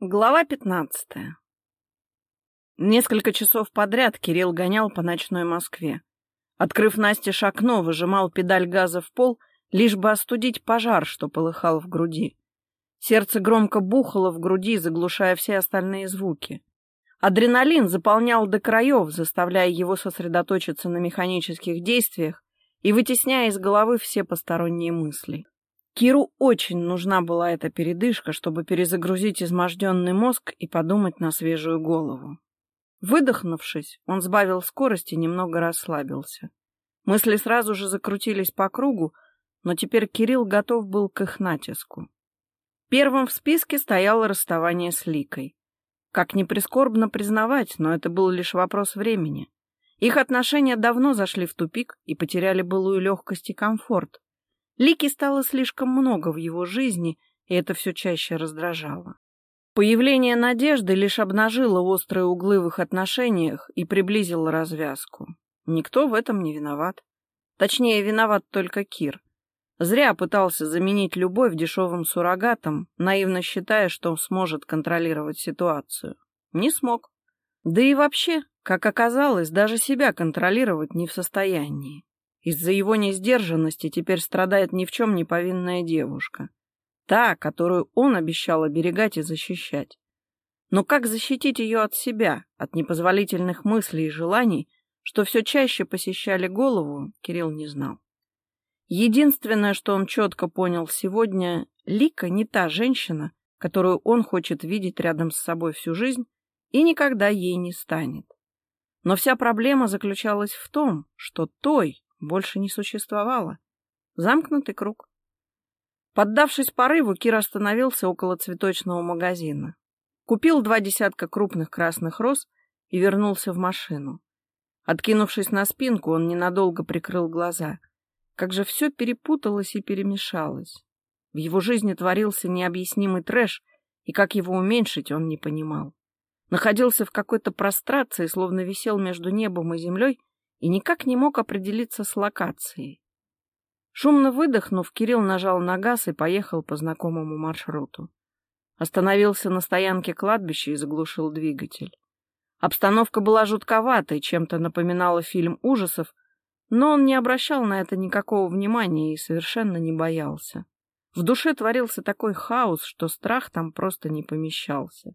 Глава пятнадцатая Несколько часов подряд Кирилл гонял по ночной Москве. Открыв Насте окно, выжимал педаль газа в пол, лишь бы остудить пожар, что полыхал в груди. Сердце громко бухало в груди, заглушая все остальные звуки. Адреналин заполнял до краев, заставляя его сосредоточиться на механических действиях и вытесняя из головы все посторонние мысли. Киру очень нужна была эта передышка, чтобы перезагрузить изможденный мозг и подумать на свежую голову. Выдохнувшись, он сбавил скорость и немного расслабился. Мысли сразу же закрутились по кругу, но теперь Кирилл готов был к их натиску. Первым в списке стояло расставание с Ликой. Как ни прискорбно признавать, но это был лишь вопрос времени. Их отношения давно зашли в тупик и потеряли былую легкость и комфорт. Лики стало слишком много в его жизни, и это все чаще раздражало. Появление Надежды лишь обнажило острые углы в их отношениях и приблизило развязку. Никто в этом не виноват. Точнее, виноват только Кир. Зря пытался заменить любовь дешевым суррогатом, наивно считая, что сможет контролировать ситуацию. Не смог. Да и вообще, как оказалось, даже себя контролировать не в состоянии. Из-за его несдержанности теперь страдает ни в чем не повинная девушка. Та, которую он обещал оберегать и защищать. Но как защитить ее от себя, от непозволительных мыслей и желаний, что все чаще посещали голову, Кирилл не знал. Единственное, что он четко понял сегодня, Лика не та женщина, которую он хочет видеть рядом с собой всю жизнь и никогда ей не станет. Но вся проблема заключалась в том, что той, больше не существовало. Замкнутый круг. Поддавшись порыву, Кир остановился около цветочного магазина. Купил два десятка крупных красных роз и вернулся в машину. Откинувшись на спинку, он ненадолго прикрыл глаза. Как же все перепуталось и перемешалось. В его жизни творился необъяснимый трэш, и как его уменьшить, он не понимал. Находился в какой-то прострации, словно висел между небом и землей, и никак не мог определиться с локацией. Шумно выдохнув, Кирилл нажал на газ и поехал по знакомому маршруту. Остановился на стоянке кладбища и заглушил двигатель. Обстановка была жутковатой, чем-то напоминала фильм ужасов, но он не обращал на это никакого внимания и совершенно не боялся. В душе творился такой хаос, что страх там просто не помещался.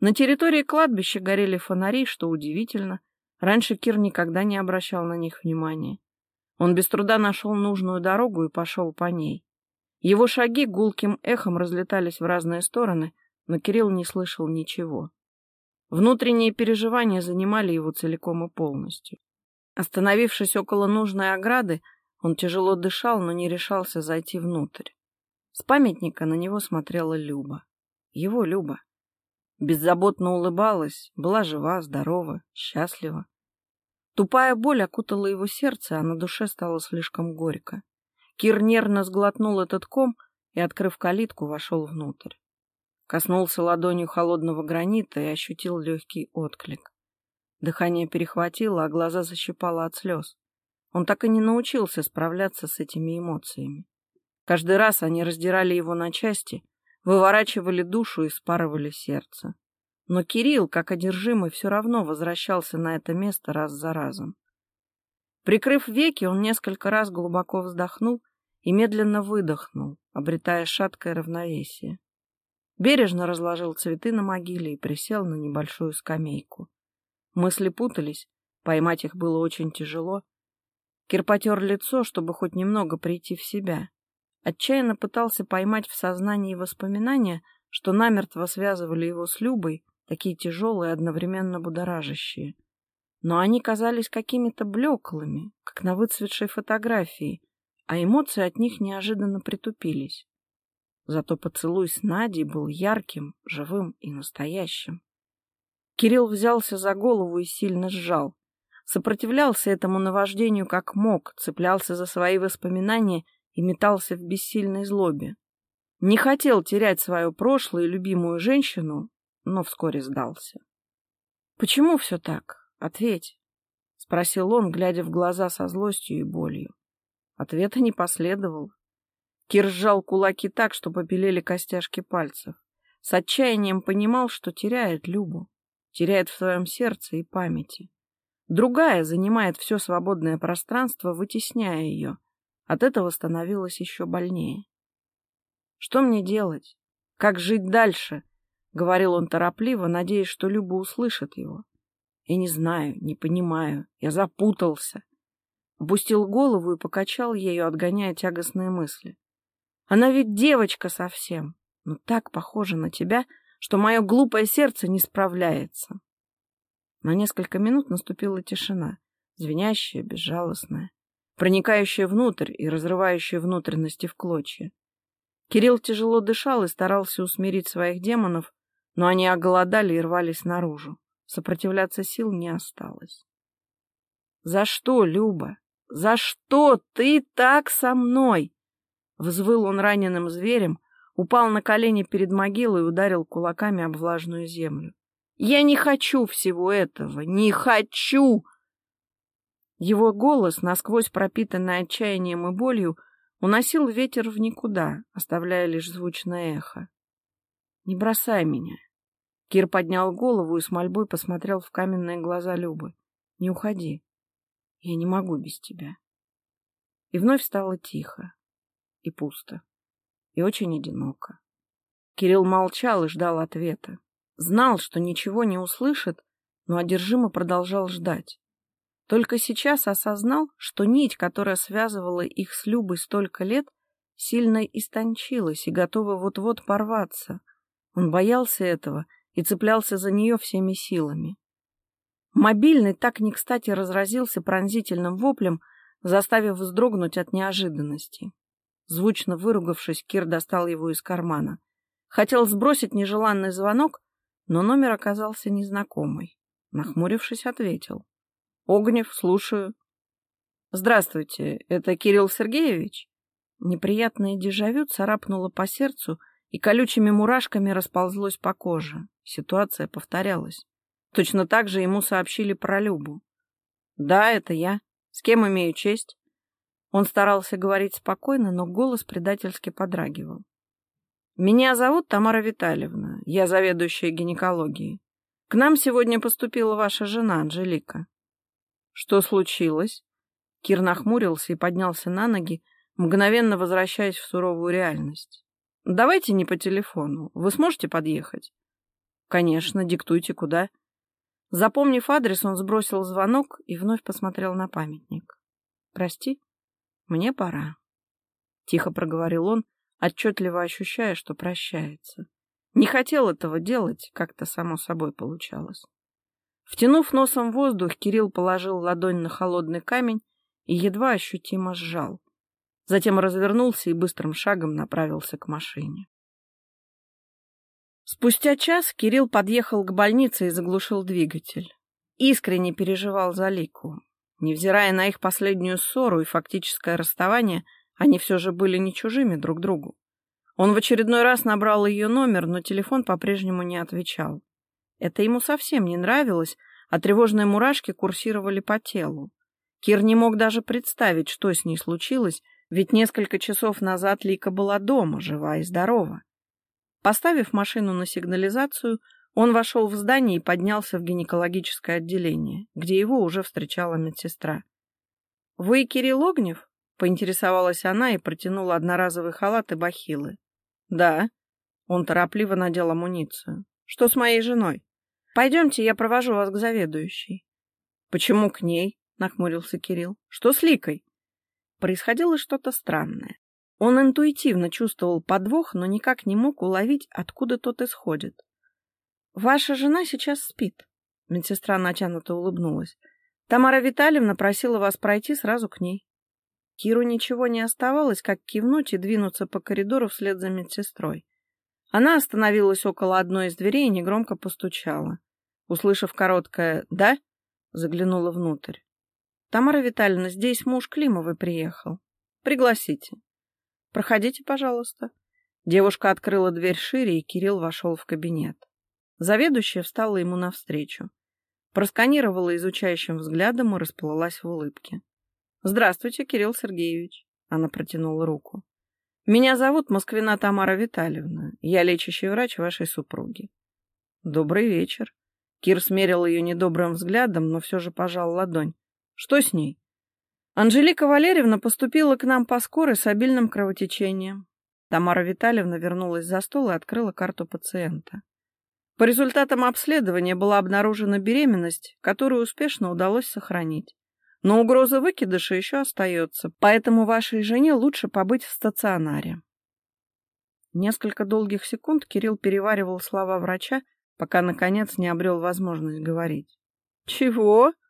На территории кладбища горели фонари, что удивительно — Раньше Кир никогда не обращал на них внимания. Он без труда нашел нужную дорогу и пошел по ней. Его шаги гулким эхом разлетались в разные стороны, но Кирилл не слышал ничего. Внутренние переживания занимали его целиком и полностью. Остановившись около нужной ограды, он тяжело дышал, но не решался зайти внутрь. С памятника на него смотрела Люба. Его Люба. Беззаботно улыбалась, была жива, здорова, счастлива. Тупая боль окутала его сердце, а на душе стало слишком горько. Кир нервно сглотнул этот ком и, открыв калитку, вошел внутрь. Коснулся ладонью холодного гранита и ощутил легкий отклик. Дыхание перехватило, а глаза защипало от слез. Он так и не научился справляться с этими эмоциями. Каждый раз они раздирали его на части, выворачивали душу и спарывали сердце. Но Кирилл, как одержимый, все равно возвращался на это место раз за разом. Прикрыв веки, он несколько раз глубоко вздохнул и медленно выдохнул, обретая шаткое равновесие. Бережно разложил цветы на могиле и присел на небольшую скамейку. Мысли путались, поймать их было очень тяжело. Кир потер лицо, чтобы хоть немного прийти в себя. Отчаянно пытался поймать в сознании воспоминания, что намертво связывали его с Любой, такие тяжелые одновременно будоражащие. Но они казались какими-то блеклыми, как на выцветшей фотографии, а эмоции от них неожиданно притупились. Зато поцелуй с Надей был ярким, живым и настоящим. Кирилл взялся за голову и сильно сжал. Сопротивлялся этому наваждению как мог, цеплялся за свои воспоминания и метался в бессильной злобе. Не хотел терять свое прошлое и любимую женщину, но вскоре сдался. — Почему все так? Ответь, — спросил он, глядя в глаза со злостью и болью. Ответа не последовал. Кир сжал кулаки так, что побелели костяшки пальцев. с отчаянием понимал, что теряет Любу, теряет в своем сердце и памяти. Другая занимает все свободное пространство, вытесняя ее. От этого становилось еще больнее. «Что мне делать? Как жить дальше?» — говорил он торопливо, надеясь, что Люба услышит его. «Я не знаю, не понимаю, я запутался». Опустил голову и покачал ею, отгоняя тягостные мысли. «Она ведь девочка совсем, но так похожа на тебя, что мое глупое сердце не справляется». На несколько минут наступила тишина, звенящая, безжалостная, проникающая внутрь и разрывающая внутренности в клочья. Кирилл тяжело дышал и старался усмирить своих демонов, но они оголодали и рвались наружу. Сопротивляться сил не осталось. «За что, Люба? За что ты так со мной?» Взвыл он раненым зверем, упал на колени перед могилой и ударил кулаками об влажную землю. «Я не хочу всего этого! Не хочу!» Его голос, насквозь пропитанный отчаянием и болью, Уносил ветер в никуда, оставляя лишь звучное эхо. «Не бросай меня!» Кир поднял голову и с мольбой посмотрел в каменные глаза Любы. «Не уходи. Я не могу без тебя». И вновь стало тихо, и пусто, и очень одиноко. Кирилл молчал и ждал ответа. Знал, что ничего не услышит, но одержимо продолжал ждать. Только сейчас осознал, что нить, которая связывала их с Любой столько лет, сильно истончилась и готова вот-вот порваться. Он боялся этого и цеплялся за нее всеми силами. Мобильный так не кстати разразился пронзительным воплем, заставив вздрогнуть от неожиданности. Звучно выругавшись, Кир достал его из кармана. Хотел сбросить нежеланный звонок, но номер оказался незнакомый. Нахмурившись, ответил. Огнев, слушаю. Здравствуйте, это Кирилл Сергеевич? Неприятное дежавю царапнуло по сердцу и колючими мурашками расползлось по коже. Ситуация повторялась. Точно так же ему сообщили про Любу. Да, это я. С кем имею честь? Он старался говорить спокойно, но голос предательски подрагивал. Меня зовут Тамара Витальевна. Я заведующая гинекологией. К нам сегодня поступила ваша жена Анжелика. Что случилось? Кир нахмурился и поднялся на ноги, мгновенно возвращаясь в суровую реальность. Давайте не по телефону. Вы сможете подъехать? Конечно, диктуйте куда. Запомнив адрес, он сбросил звонок и вновь посмотрел на памятник. Прости, мне пора. Тихо проговорил он, отчетливо ощущая, что прощается. Не хотел этого делать, как-то само собой получалось. Втянув носом воздух, Кирилл положил ладонь на холодный камень и едва ощутимо сжал. Затем развернулся и быстрым шагом направился к машине. Спустя час Кирилл подъехал к больнице и заглушил двигатель. Искренне переживал за Лику. Невзирая на их последнюю ссору и фактическое расставание, они все же были не чужими друг другу. Он в очередной раз набрал ее номер, но телефон по-прежнему не отвечал. Это ему совсем не нравилось, а тревожные мурашки курсировали по телу. Кир не мог даже представить, что с ней случилось, ведь несколько часов назад Лика была дома, жива и здорова. Поставив машину на сигнализацию, он вошел в здание и поднялся в гинекологическое отделение, где его уже встречала медсестра. — Вы Кирилл Огнев? — поинтересовалась она и протянула одноразовый халат и бахилы. — Да. Он торопливо надел амуницию. — Что с моей женой? Пойдемте, я провожу вас к заведующей. — Почему к ней? — нахмурился Кирилл. — Что с Ликой? Происходило что-то странное. Он интуитивно чувствовал подвох, но никак не мог уловить, откуда тот исходит. — Ваша жена сейчас спит. Медсестра натянуто улыбнулась. Тамара Витальевна просила вас пройти сразу к ней. Киру ничего не оставалось, как кивнуть и двинуться по коридору вслед за медсестрой. Она остановилась около одной из дверей и негромко постучала. Услышав короткое «да», заглянула внутрь. «Тамара Витальевна, здесь муж Климовой приехал. Пригласите». «Проходите, пожалуйста». Девушка открыла дверь шире, и Кирилл вошел в кабинет. Заведующая встала ему навстречу. Просканировала изучающим взглядом и расплылась в улыбке. «Здравствуйте, Кирилл Сергеевич». Она протянула руку. Меня зовут Москвина Тамара Витальевна. Я лечащий врач вашей супруги. Добрый вечер. Кир смерил ее недобрым взглядом, но все же пожал ладонь. Что с ней? Анжелика Валерьевна поступила к нам по скорой с обильным кровотечением. Тамара Витальевна вернулась за стол и открыла карту пациента. По результатам обследования была обнаружена беременность, которую успешно удалось сохранить. Но угроза выкидыша еще остается, поэтому вашей жене лучше побыть в стационаре. Несколько долгих секунд Кирилл переваривал слова врача, пока, наконец, не обрел возможность говорить. «Чего?» —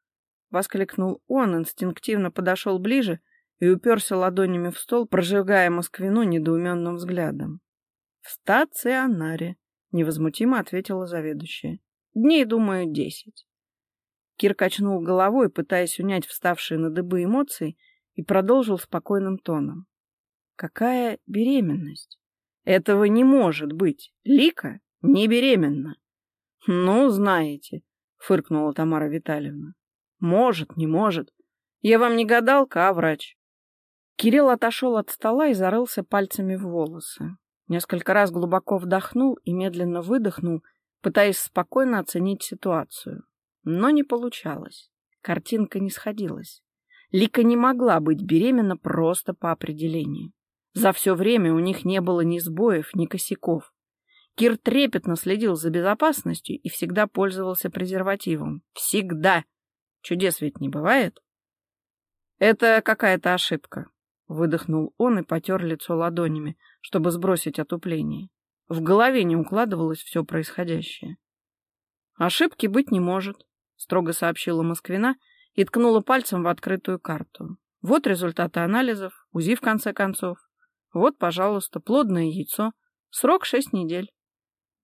воскликнул он, инстинктивно подошел ближе и уперся ладонями в стол, прожигая Москвину недоуменным взглядом. «В стационаре», — невозмутимо ответила заведующая. «Дней, думаю, десять». Кир качнул головой, пытаясь унять вставшие на дыбы эмоции, и продолжил спокойным тоном. «Какая беременность? Этого не может быть. Лика не беременна». «Ну, знаете», — фыркнула Тамара Витальевна. «Может, не может. Я вам не гадалка, а врач». Кирилл отошел от стола и зарылся пальцами в волосы. Несколько раз глубоко вдохнул и медленно выдохнул, пытаясь спокойно оценить ситуацию. Но не получалось. Картинка не сходилась. Лика не могла быть беременна просто по определению. За все время у них не было ни сбоев, ни косяков. Кир трепетно следил за безопасностью и всегда пользовался презервативом. Всегда! Чудес ведь не бывает. Это какая-то ошибка. Выдохнул он и потер лицо ладонями, чтобы сбросить отупление. В голове не укладывалось все происходящее. Ошибки быть не может строго сообщила Москвина и ткнула пальцем в открытую карту. Вот результаты анализов, УЗИ в конце концов. Вот, пожалуйста, плодное яйцо. Срок шесть недель.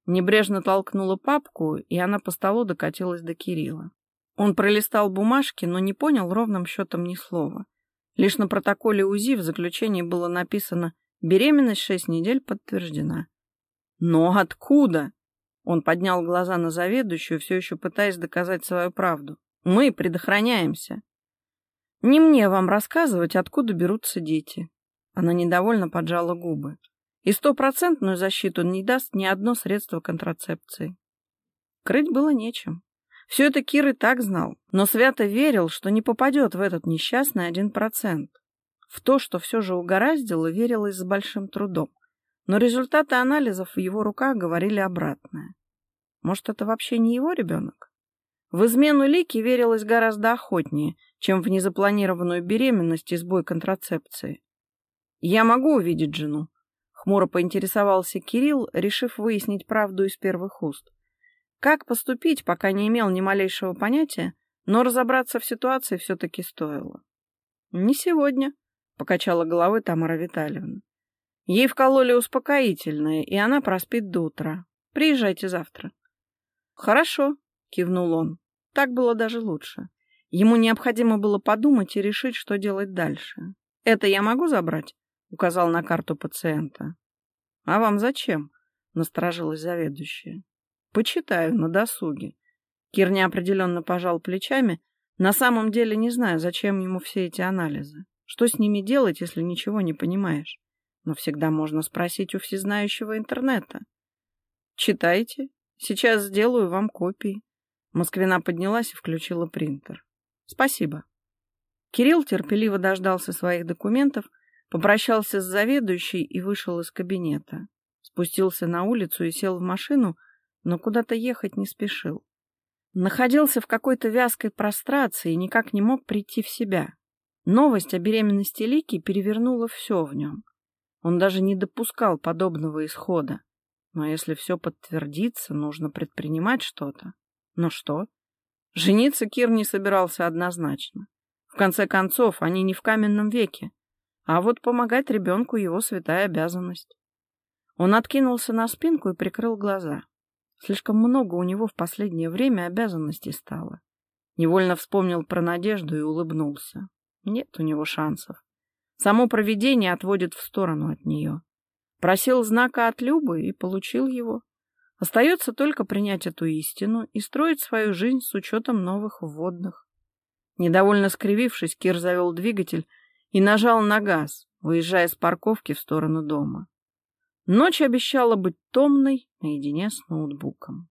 Небрежно толкнула папку, и она по столу докатилась до Кирилла. Он пролистал бумажки, но не понял ровным счетом ни слова. Лишь на протоколе УЗИ в заключении было написано «Беременность шесть недель подтверждена». Но откуда? Он поднял глаза на заведующую, все еще пытаясь доказать свою правду. «Мы предохраняемся». «Не мне вам рассказывать, откуда берутся дети». Она недовольно поджала губы. «И стопроцентную защиту не даст ни одно средство контрацепции». Крыть было нечем. Все это Кир и так знал, но свято верил, что не попадет в этот несчастный один процент. В то, что все же угораздило, верилось с большим трудом. Но результаты анализов в его руках говорили обратное. Может, это вообще не его ребенок? В измену Лики верилось гораздо охотнее, чем в незапланированную беременность и сбой контрацепции. «Я могу увидеть жену?» — хмуро поинтересовался Кирилл, решив выяснить правду из первых уст. Как поступить, пока не имел ни малейшего понятия, но разобраться в ситуации все-таки стоило. «Не сегодня», — покачала головой Тамара Витальевна. «Ей вкололи успокоительное, и она проспит до утра. Приезжайте завтра». «Хорошо», — кивнул он. Так было даже лучше. Ему необходимо было подумать и решить, что делать дальше. «Это я могу забрать?» — указал на карту пациента. «А вам зачем?» — насторожилась заведующая. «Почитаю на досуге». Кир неопределенно пожал плечами, на самом деле не знаю, зачем ему все эти анализы. Что с ними делать, если ничего не понимаешь? Но всегда можно спросить у всезнающего интернета. «Читайте», Сейчас сделаю вам копии. Москвина поднялась и включила принтер. Спасибо. Кирилл терпеливо дождался своих документов, попрощался с заведующей и вышел из кабинета. Спустился на улицу и сел в машину, но куда-то ехать не спешил. Находился в какой-то вязкой прострации и никак не мог прийти в себя. Новость о беременности Лики перевернула все в нем. Он даже не допускал подобного исхода. Но если все подтвердится, нужно предпринимать что-то. Но что? Жениться Кир не собирался однозначно. В конце концов, они не в каменном веке. А вот помогать ребенку его святая обязанность. Он откинулся на спинку и прикрыл глаза. Слишком много у него в последнее время обязанностей стало. Невольно вспомнил про Надежду и улыбнулся. Нет у него шансов. Само провидение отводит в сторону от нее. Просил знака от Любы и получил его. Остается только принять эту истину и строить свою жизнь с учетом новых вводных. Недовольно скривившись, Кир завел двигатель и нажал на газ, выезжая с парковки в сторону дома. Ночь обещала быть томной наедине с ноутбуком.